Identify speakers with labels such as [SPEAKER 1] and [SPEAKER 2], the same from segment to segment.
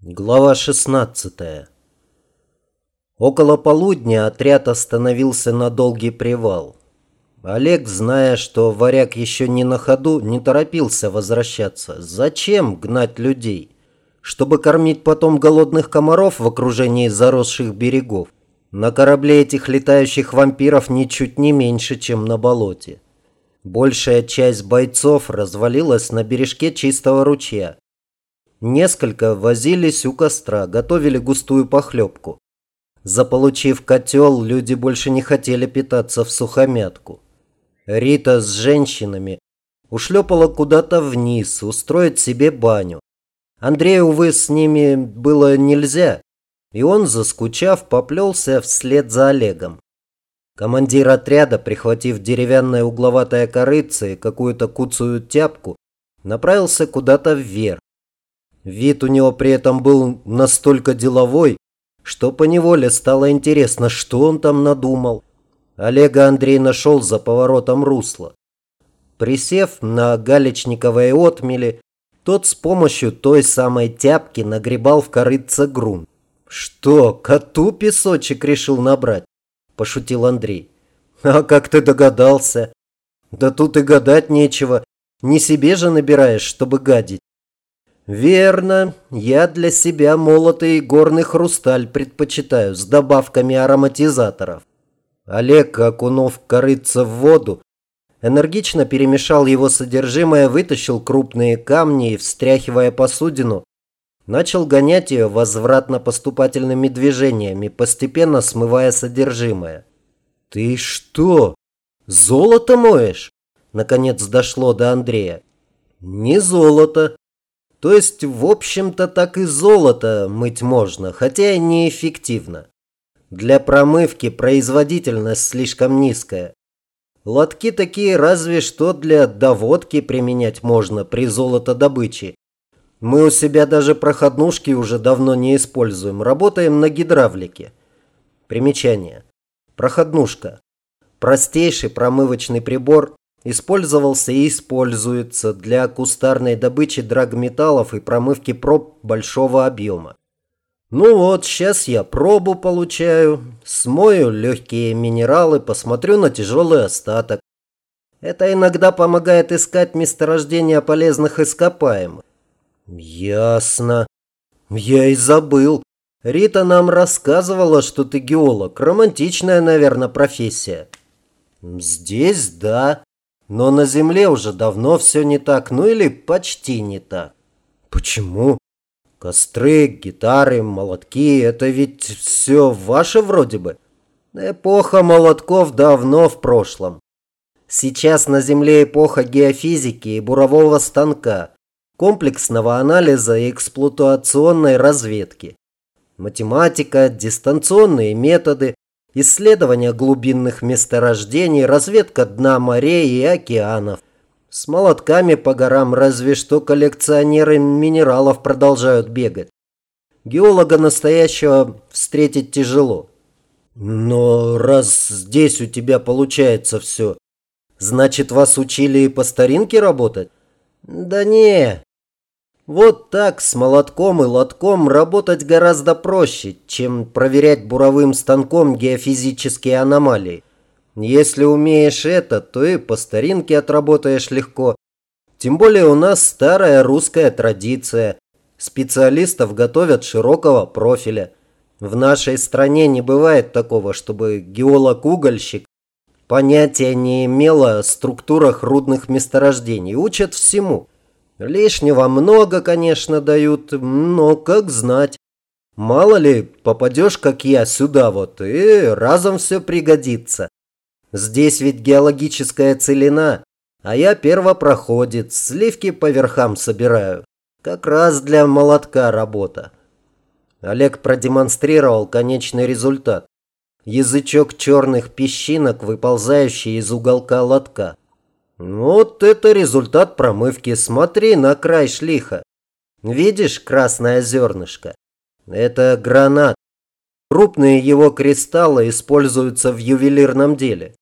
[SPEAKER 1] Глава 16 Около полудня отряд остановился на долгий привал. Олег, зная, что варяг еще не на ходу, не торопился возвращаться. Зачем гнать людей? Чтобы кормить потом голодных комаров в окружении заросших берегов. На корабле этих летающих вампиров ничуть не меньше, чем на болоте. Большая часть бойцов развалилась на бережке чистого ручья. Несколько возились у костра, готовили густую похлебку. Заполучив котел, люди больше не хотели питаться в сухомятку. Рита с женщинами ушлепала куда-то вниз, устроить себе баню. Андрею, увы, с ними было нельзя, и он, заскучав, поплелся вслед за Олегом. Командир отряда, прихватив деревянное угловатое корыце и какую-то куцую тяпку, направился куда-то вверх. Вид у него при этом был настолько деловой, что поневоле стало интересно, что он там надумал. Олега Андрей нашел за поворотом русла. Присев на галечниковой отмели, тот с помощью той самой тяпки нагребал в корыце грунт. «Что, коту песочек решил набрать?» – пошутил Андрей. «А как ты догадался?» «Да тут и гадать нечего. Не себе же набираешь, чтобы гадить. «Верно. Я для себя молотый горный хрусталь предпочитаю с добавками ароматизаторов». Олег, окунув корыца в воду, энергично перемешал его содержимое, вытащил крупные камни и, встряхивая посудину, начал гонять ее возвратно-поступательными движениями, постепенно смывая содержимое. «Ты что, золото моешь?» Наконец дошло до Андрея. «Не золото», то есть, в общем-то, так и золото мыть можно, хотя и неэффективно. Для промывки производительность слишком низкая. Лотки такие разве что для доводки применять можно при золотодобыче. Мы у себя даже проходнушки уже давно не используем, работаем на гидравлике. Примечание. Проходнушка. Простейший промывочный прибор, Использовался и используется для кустарной добычи драгметаллов и промывки проб большого объема. Ну вот, сейчас я пробу получаю, смою легкие минералы, посмотрю на тяжелый остаток. Это иногда помогает искать месторождения полезных ископаемых. Ясно. Я и забыл. Рита нам рассказывала, что ты геолог. Романтичная, наверное, профессия. Здесь да. Но на Земле уже давно все не так, ну или почти не так. Почему? Костры, гитары, молотки – это ведь все ваше вроде бы. Эпоха молотков давно в прошлом. Сейчас на Земле эпоха геофизики и бурового станка, комплексного анализа и эксплуатационной разведки. Математика, дистанционные методы, исследование глубинных месторождений, разведка дна морей и океанов. С молотками по горам разве что коллекционеры минералов продолжают бегать. Геолога настоящего встретить тяжело. Но раз здесь у тебя получается все, значит вас учили и по старинке работать? Да не, вот так с молотком и лотком работать гораздо проще, чем проверять буровым станком геофизические аномалии. Если умеешь это, то и по старинке отработаешь легко. Тем более у нас старая русская традиция. Специалистов готовят широкого профиля. В нашей стране не бывает такого, чтобы геолог-угольщик понятия не имел о структурах рудных месторождений. Учат всему. Лишнего много, конечно, дают, но как знать. Мало ли, попадешь, как я, сюда вот, и разом все пригодится. Здесь ведь геологическая целина, а я первопроходец, сливки по верхам собираю. Как раз для молотка работа. Олег продемонстрировал конечный результат. Язычок черных песчинок, выползающий из уголка лотка. Вот это результат промывки. Смотри на край шлиха. Видишь красное зернышко? Это гранат. Крупные его кристаллы используются в ювелирном деле.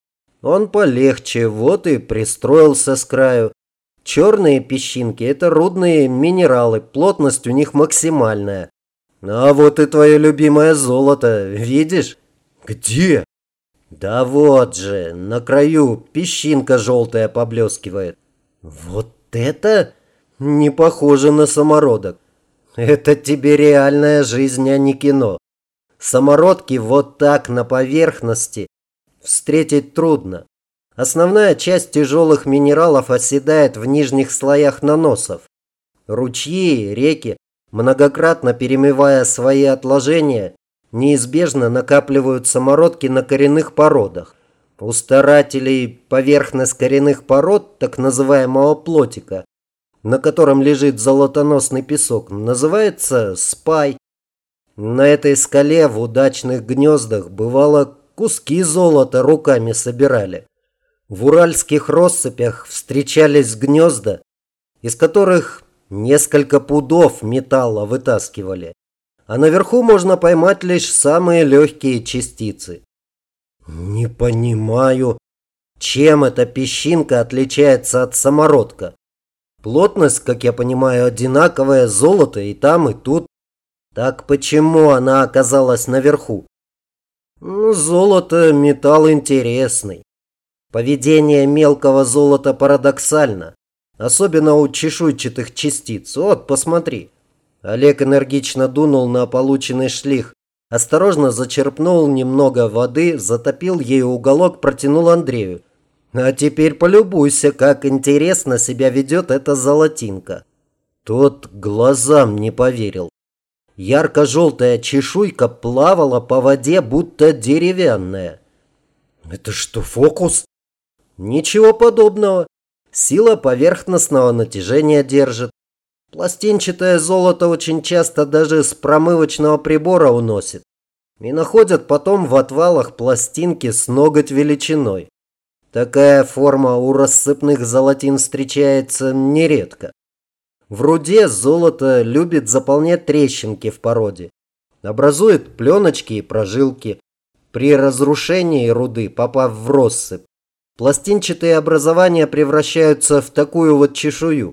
[SPEAKER 1] Он полегче, вот и пристроился с краю. Черные песчинки – это рудные минералы, плотность у них максимальная. А вот и твое любимое золото, видишь?
[SPEAKER 2] Где?
[SPEAKER 1] Да вот же, на краю песчинка желтая поблескивает.
[SPEAKER 2] Вот это
[SPEAKER 1] не похоже на самородок. Это тебе реальная жизнь, а не кино. Самородки вот так на поверхности встретить трудно. Основная часть тяжелых минералов оседает в нижних слоях наносов. Ручьи, реки, многократно перемывая свои отложения, неизбежно накапливают самородки на коренных породах. У старателей поверхность коренных пород, так называемого плотика, на котором лежит золотоносный песок, называется спай. На этой скале в удачных гнездах бывало куски золота руками собирали. В уральских россыпях встречались гнезда, из которых несколько пудов металла вытаскивали, а наверху можно поймать лишь самые легкие частицы.
[SPEAKER 2] Не понимаю,
[SPEAKER 1] чем эта песчинка отличается от самородка. Плотность, как я понимаю, одинаковая, золото и там, и тут. Так почему она оказалась наверху? Ну, золото – металл интересный. Поведение мелкого золота парадоксально. Особенно у чешуйчатых частиц. Вот, посмотри. Олег энергично дунул на полученный шлих. Осторожно зачерпнул немного воды, затопил ею уголок, протянул Андрею. А теперь полюбуйся, как интересно себя ведет эта золотинка. Тот глазам не поверил. Ярко-желтая чешуйка плавала по воде, будто деревянная.
[SPEAKER 2] Это что, фокус?
[SPEAKER 1] Ничего подобного. Сила поверхностного натяжения держит. Пластинчатое золото очень часто даже с промывочного прибора уносит. И находят потом в отвалах пластинки с ноготь величиной. Такая форма у рассыпных золотин встречается нередко. В руде золото любит заполнять трещинки в породе. Образует пленочки и прожилки. При разрушении руды, попав в россыпь, пластинчатые образования превращаются в такую вот чешую.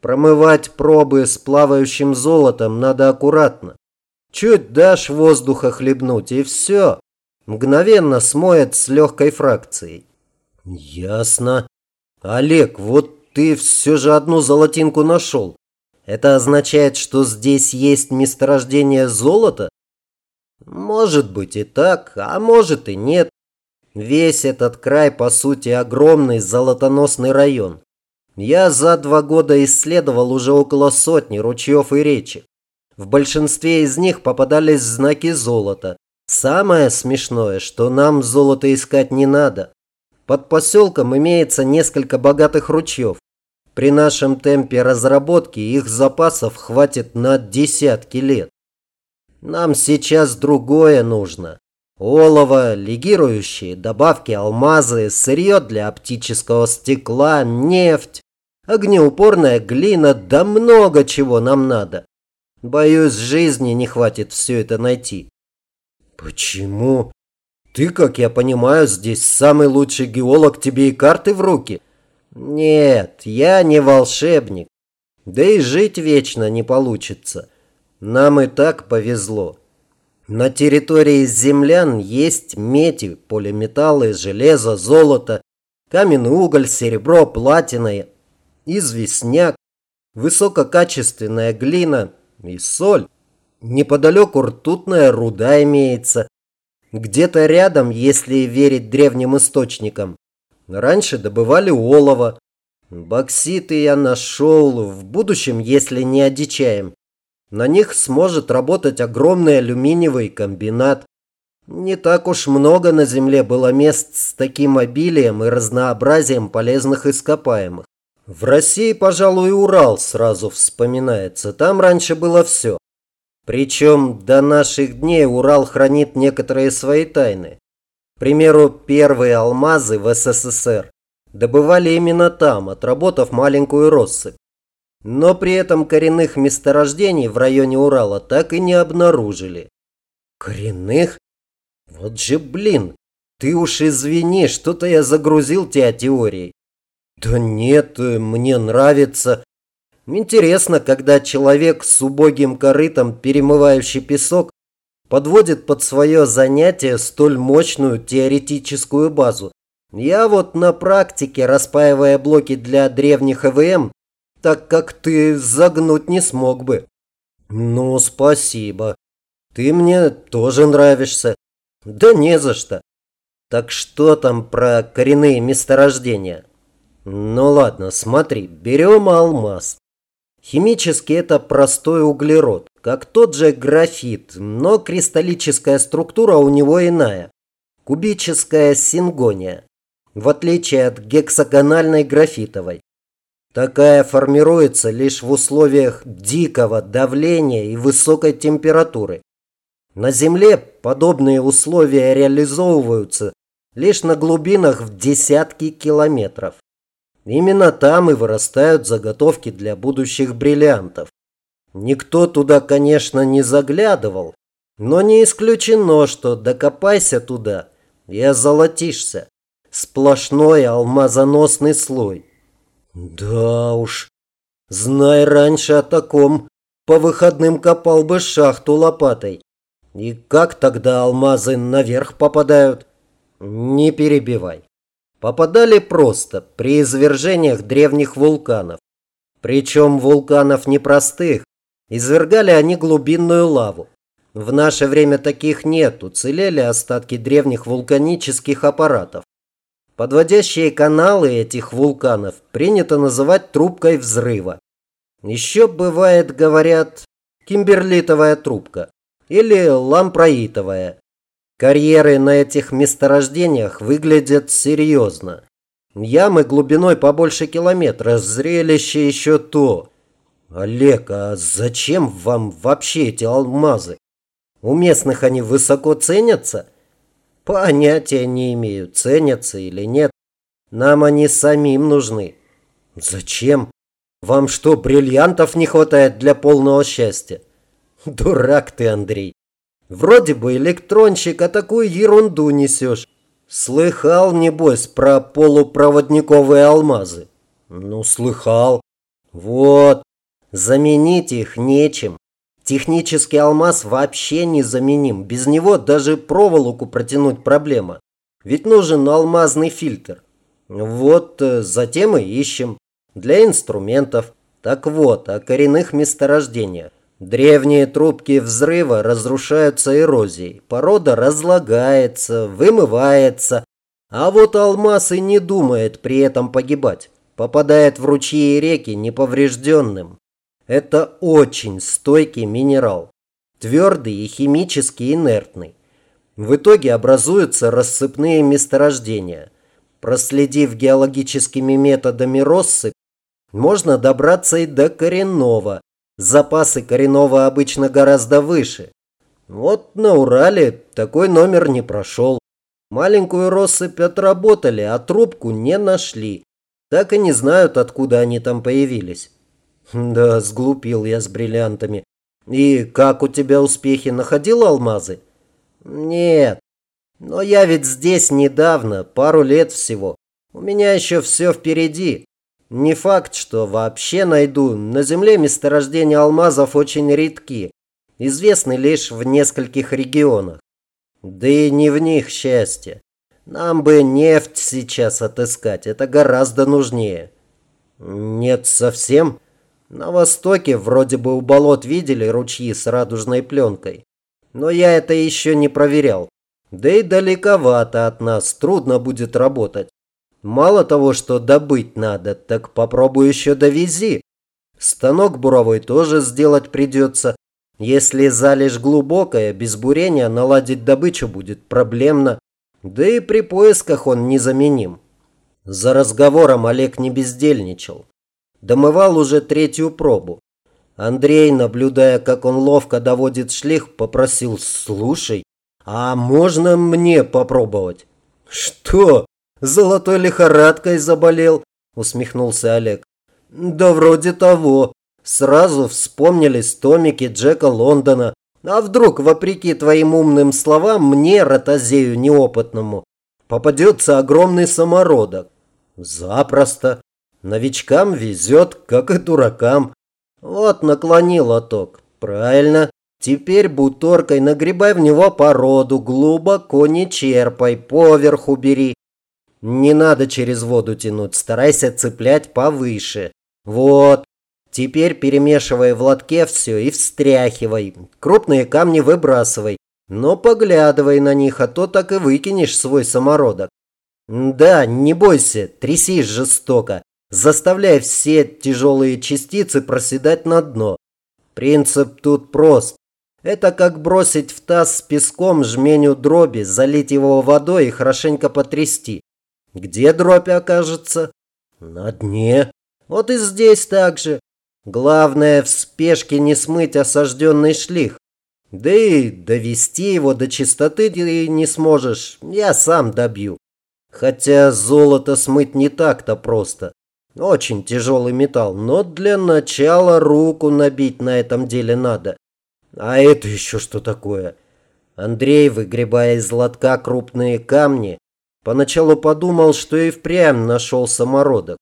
[SPEAKER 1] Промывать пробы с плавающим золотом надо аккуратно. Чуть дашь воздуха хлебнуть, и все. Мгновенно смоет с легкой фракцией.
[SPEAKER 2] Ясно. Олег, вот ты все же одну золотинку нашел. Это означает, что здесь есть месторождение золота?
[SPEAKER 1] Может быть и так, а может и нет. Весь этот край, по сути, огромный золотоносный район. Я за два года исследовал уже около сотни ручьев и речек. В большинстве из них попадались знаки золота. Самое смешное, что нам золото искать не надо. Под поселком имеется несколько богатых ручьев. При нашем темпе разработки их запасов хватит на десятки лет. Нам сейчас другое нужно. Олово, легирующие, добавки алмазы, сырье для оптического стекла, нефть, огнеупорная глина, да много чего нам надо. Боюсь, жизни не хватит все это найти.
[SPEAKER 2] Почему? Ты, как я понимаю, здесь самый лучший геолог, тебе и карты в руки.
[SPEAKER 1] Нет, я не волшебник. Да и жить вечно не получится. Нам и так повезло. На территории землян есть меди, полиметаллы, железо, золото, каменный уголь, серебро, платина, известняк, высококачественная глина и соль. Неподалеку ртутная руда имеется. Где-то рядом, если верить древним источникам, Раньше добывали олово. Бокситы я нашел. В будущем, если не одичаем, на них сможет работать огромный алюминиевый комбинат. Не так уж много на Земле было мест с таким обилием и разнообразием полезных ископаемых. В России, пожалуй, Урал сразу вспоминается. Там раньше было все. Причем до наших дней Урал хранит некоторые свои тайны. К примеру, первые алмазы в СССР добывали именно там, отработав маленькую россыпь. Но при этом коренных месторождений в районе Урала так и не обнаружили.
[SPEAKER 2] Коренных?
[SPEAKER 1] Вот же блин, ты уж извини, что-то я загрузил тебя теорией.
[SPEAKER 2] Да нет, мне нравится.
[SPEAKER 1] Интересно, когда человек с убогим корытом, перемывающий песок, подводит под свое занятие столь мощную теоретическую базу. Я вот на практике, распаивая блоки для древних ЭВМ, так как ты загнуть не смог бы. Ну, спасибо. Ты мне тоже нравишься. Да не за что. Так что там про коренные месторождения? Ну ладно, смотри, берем алмаз. Химически это простой углерод, как тот же графит, но кристаллическая структура у него иная. Кубическая сингония, в отличие от гексагональной графитовой. Такая формируется лишь в условиях дикого давления и высокой температуры. На Земле подобные условия реализовываются лишь на глубинах в десятки километров. Именно там и вырастают заготовки для будущих бриллиантов. Никто туда, конечно, не заглядывал, но не исключено, что докопайся туда и озолотишься. Сплошной алмазоносный слой. Да уж, знай раньше о таком, по выходным копал бы шахту лопатой. И как тогда алмазы наверх попадают? Не перебивай. Попадали просто при извержениях древних вулканов. Причем вулканов непростых. Извергали они глубинную лаву. В наше время таких нет, уцелели остатки древних вулканических аппаратов. Подводящие каналы этих вулканов принято называть трубкой взрыва. Еще бывает, говорят, кимберлитовая трубка или лампроитовая. Карьеры на этих месторождениях выглядят серьезно. Ямы глубиной побольше километра, зрелище еще то. Олег, а зачем вам вообще эти алмазы? У местных они высоко ценятся? Понятия не имею, ценятся или нет. Нам они самим нужны. Зачем? Вам что, бриллиантов не хватает для полного счастья? Дурак ты, Андрей. Вроде бы электронщик, а такую ерунду несешь. Слыхал, небось, про полупроводниковые алмазы? Ну, слыхал. Вот, заменить их нечем. Технический алмаз вообще незаменим. Без него даже проволоку протянуть проблема. Ведь нужен алмазный фильтр. Вот э, затем и ищем. Для инструментов. Так вот, о коренных месторождениях. Древние трубки взрыва разрушаются эрозией. Порода разлагается, вымывается. А вот алмаз и не думает при этом погибать. Попадает в ручьи и реки неповрежденным. Это очень стойкий минерал. Твердый и химически инертный. В итоге образуются рассыпные месторождения. Проследив геологическими методами россыпь, можно добраться и до коренного. Запасы коренного обычно гораздо выше. Вот на Урале такой номер не прошел. Маленькую россыпь отработали, а трубку не нашли. Так и не знают, откуда они там появились. Да, сглупил я с бриллиантами. И как у тебя успехи? Находил алмазы? Нет. Но я ведь здесь недавно, пару лет всего. У меня еще все впереди. Не факт, что вообще найду. На Земле месторождения алмазов очень редки. Известны лишь в нескольких регионах. Да и не в них счастье. Нам бы нефть сейчас отыскать. Это гораздо нужнее. Нет совсем. На востоке вроде бы у болот видели ручьи с радужной пленкой. Но я это еще не проверял. Да и далековато от нас, трудно будет работать. Мало того, что добыть надо, так попробуй еще довези. Станок буровой тоже сделать придется. Если залежь глубокая, без бурения наладить добычу будет проблемно. Да и при поисках он незаменим. За разговором Олег не бездельничал. Домывал уже третью пробу. Андрей, наблюдая, как он ловко доводит шлих, попросил «Слушай, а можно мне попробовать?» «Что, золотой лихорадкой заболел?» усмехнулся Олег. «Да вроде того. Сразу вспомнились томики Джека Лондона. А вдруг, вопреки твоим умным словам, мне, ротозею неопытному, попадется огромный самородок?» «Запросто. Новичкам везет, как и дуракам. Вот наклони лоток. Правильно. Теперь буторкой нагребай в него породу, глубоко не черпай, поверху бери. Не надо через воду тянуть, старайся цеплять повыше. Вот. Теперь перемешивай в лотке все и встряхивай. Крупные камни выбрасывай. Но поглядывай на них, а то так и выкинешь свой самородок. Да, не бойся, трясись жестоко. Заставляй все тяжелые частицы проседать на дно. Принцип тут прост. Это как бросить в таз с песком жменю дроби, залить его водой и хорошенько потрясти. Где дробь окажется? На дне. Вот и здесь так же. Главное в спешке не смыть осажденный шлих. Да и довести его до чистоты ты не сможешь. Я сам добью. Хотя золото смыть не так-то просто. Очень тяжелый металл, но для начала руку набить на этом деле надо. А это еще что такое? Андрей, выгребая из лотка крупные камни, поначалу подумал, что и впрямь нашел самородок.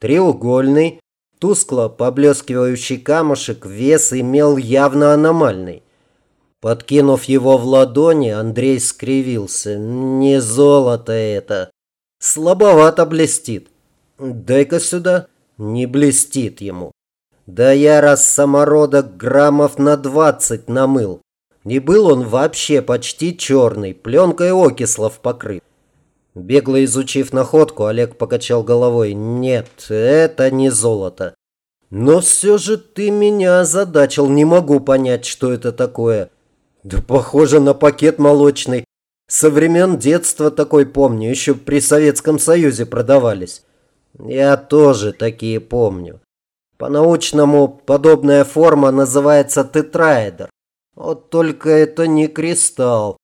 [SPEAKER 1] Треугольный, тускло поблескивающий камушек вес имел явно аномальный. Подкинув его в ладони, Андрей скривился. Не золото это. Слабовато блестит. Дай-ка сюда. Не блестит ему. Да я раз самородок граммов на двадцать намыл. Не был он вообще почти черный, пленкой окислов покрыт. Бегло изучив находку, Олег покачал головой. Нет, это не золото. Но все же ты меня озадачил, не могу понять, что это такое. Да похоже на пакет молочный. Со времен детства такой помню, еще при Советском Союзе продавались. Я тоже такие помню. По-научному подобная форма называется тетраэдр. Вот только это не кристалл.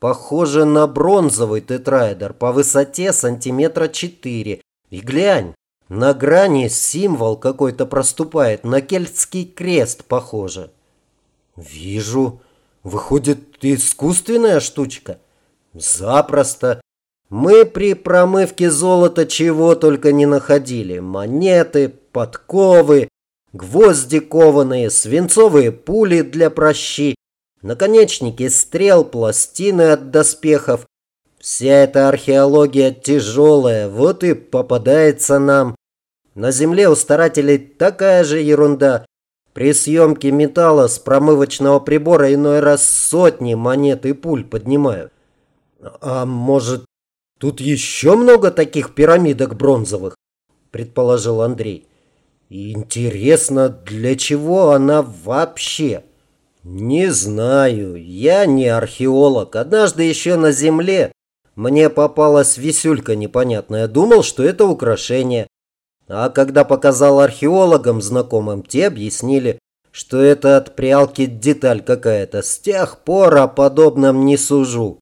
[SPEAKER 1] Похоже на бронзовый тетраэдр по высоте сантиметра 4. И глянь, на грани символ какой-то проступает, на кельтский крест похоже. Вижу. Выходит, искусственная штучка? Запросто. Мы при промывке золота чего только не находили. Монеты, подковы, гвозди кованые, свинцовые пули для прощи, наконечники стрел, пластины от доспехов. Вся эта археология тяжелая, вот и попадается нам. На земле у старателей такая же ерунда. При съемке металла с промывочного прибора иной раз сотни монет и пуль поднимают. А может, тут еще много таких пирамидок бронзовых? Предположил Андрей. Интересно, для чего она вообще? Не знаю, я не археолог. Однажды еще на земле мне попалась висюлька непонятная. Думал, что это украшение. А когда показал археологам знакомым, те объяснили, что это от прялки деталь какая-то. С тех пор о подобном не сужу.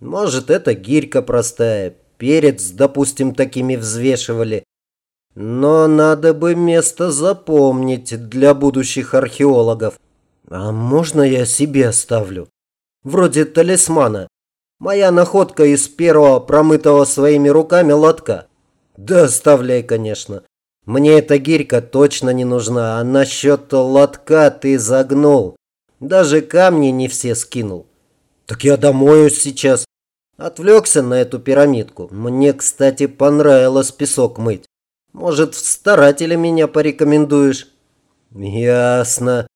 [SPEAKER 1] Может, это гирька простая, перец, допустим, такими взвешивали. Но надо бы место запомнить для будущих археологов. А можно я себе оставлю? Вроде талисмана. Моя находка из первого промытого своими руками лотка. Да оставляй, конечно. Мне эта гирька точно не нужна, а насчет лотка ты загнул. Даже камни не все скинул. Так я домою сейчас. Отвлекся на эту пирамидку. Мне, кстати, понравилось песок мыть. Может, в старателя меня порекомендуешь? Ясно.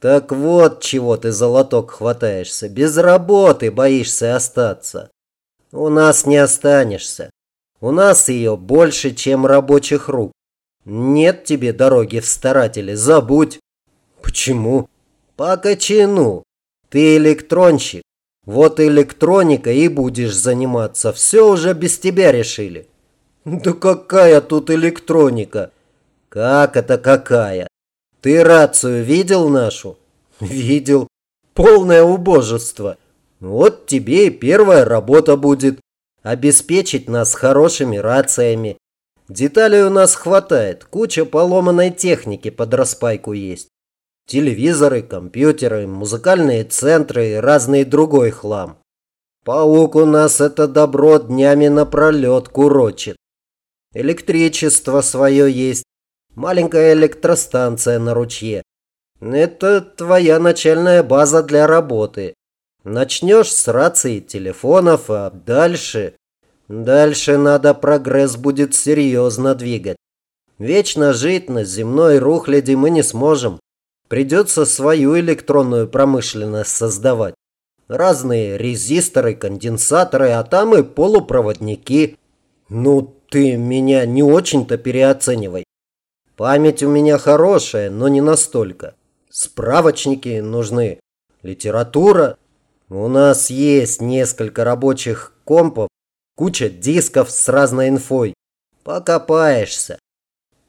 [SPEAKER 1] Так вот, чего ты за лоток хватаешься. Без работы боишься остаться. У нас не останешься. У нас ее больше, чем рабочих рук. Нет тебе дороги в старатели, забудь. Почему? По кочану. Ты электронщик. Вот электроника и будешь заниматься. Все уже без тебя решили. Да какая тут электроника? Как это какая? Ты рацию видел нашу? Видел. Полное убожество. Вот тебе и первая работа будет. Обеспечить нас хорошими рациями. Деталей у нас хватает. Куча поломанной техники под распайку есть. Телевизоры, компьютеры, музыкальные центры и разный другой хлам. Паук у нас это добро днями напролет курочит. Электричество свое есть. Маленькая электростанция на ручье. Это твоя начальная база для работы. Начнешь с рации телефонов, а дальше... Дальше надо прогресс будет серьезно двигать. Вечно жить на земной рухляде мы не сможем. Придется свою электронную промышленность создавать. Разные резисторы, конденсаторы, а там и полупроводники. Ну, ты меня не очень-то переоценивай. Память у меня хорошая, но не настолько. Справочники нужны. Литература. У нас есть несколько рабочих компов, куча дисков с разной инфой. Покопаешься.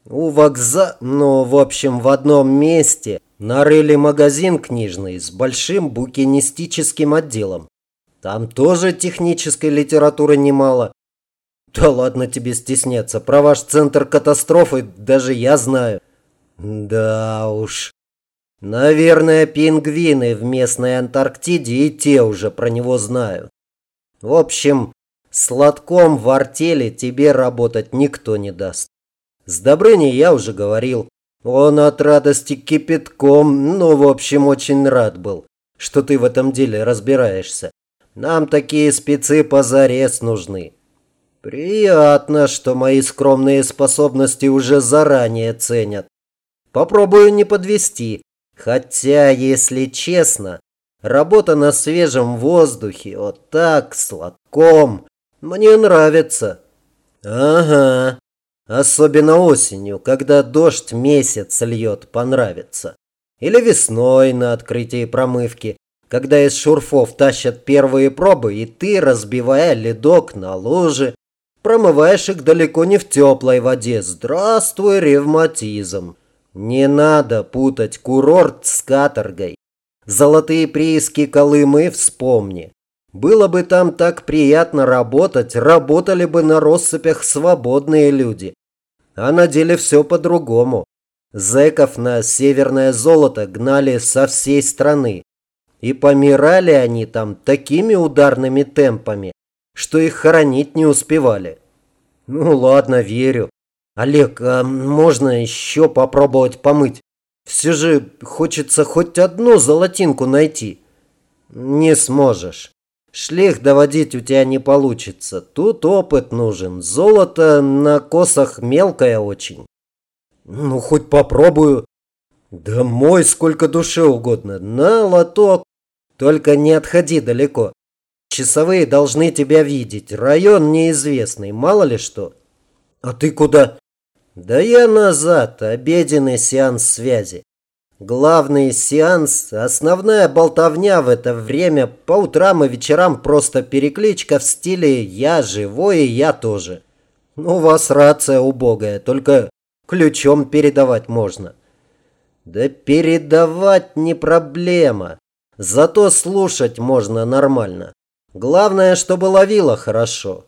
[SPEAKER 1] У вокза... Ну, в общем, в одном месте нарыли магазин книжный с большим букинистическим отделом. Там тоже технической литературы немало. Да ладно тебе стесняться, про ваш центр катастрофы даже я знаю. Да уж. Наверное, пингвины в местной Антарктиде и те уже про него знают. В общем, сладком в артели тебе работать никто не даст. С Добрыней я уже говорил. Он от радости кипятком, ну, в общем, очень рад был, что ты в этом деле разбираешься. Нам такие спецы позарез нужны. Приятно, что мои скромные способности уже заранее ценят. Попробую не подвести. Хотя, если честно, работа на свежем воздухе, вот так, сладком, мне нравится. Ага, особенно осенью, когда дождь месяц льет, понравится. Или весной на открытии промывки, когда из шурфов тащат первые пробы, и ты, разбивая ледок на луже, Промываешь их далеко не в теплой воде. Здравствуй, ревматизм. Не надо путать курорт с каторгой. Золотые прииски Колымы вспомни. Было бы там так приятно работать, работали бы на россыпях свободные люди. А на деле все по-другому. Зеков на северное золото гнали со всей страны. И помирали они там такими ударными темпами, что их хоронить не успевали. Ну ладно, верю. Олег, а можно еще попробовать помыть? Все же хочется хоть одну золотинку найти. Не сможешь. Шлех доводить у тебя не получится. Тут опыт нужен. Золото на косах мелкое очень. Ну, хоть попробую. Да мой сколько душе угодно. На лоток. Только не отходи далеко. Часовые должны тебя видеть. Район неизвестный, мало ли что. А ты куда? Да я назад, обеденный сеанс связи. Главный сеанс, основная болтовня в это время, по утрам и вечерам просто перекличка в стиле «я живой и я тоже». У вас рация убогая, только ключом передавать можно. Да передавать не проблема, зато слушать можно нормально. Главное, чтобы ловила хорошо.